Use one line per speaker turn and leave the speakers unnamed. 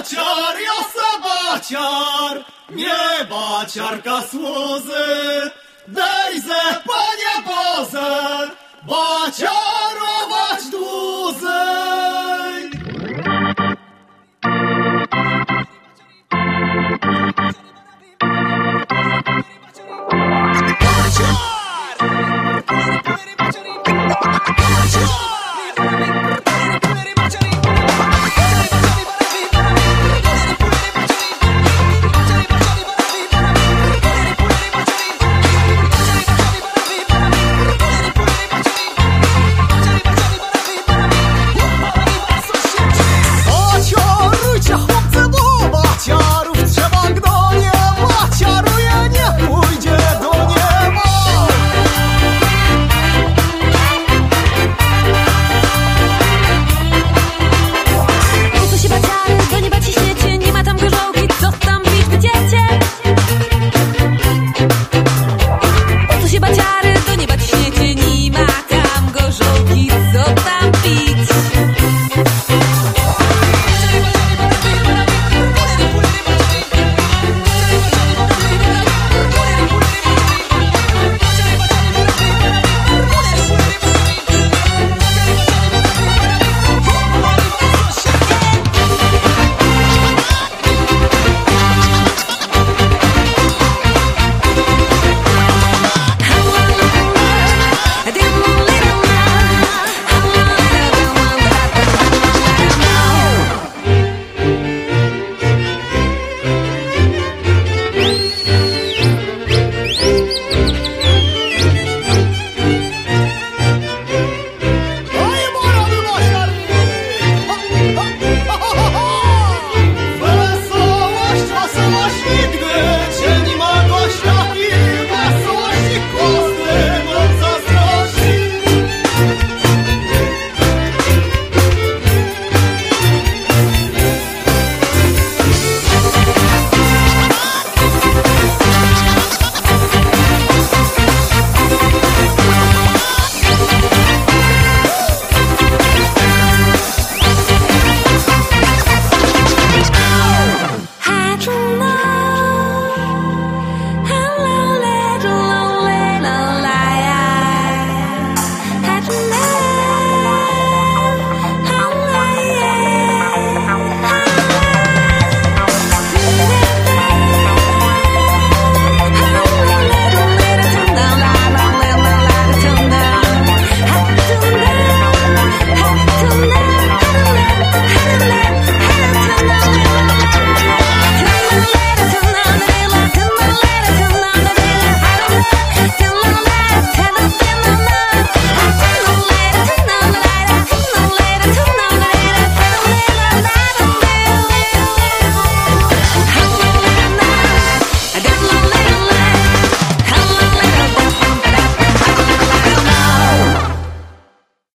baciar, jasa baciar, nie baciarka słuzy, dejże panie Boże, baciar.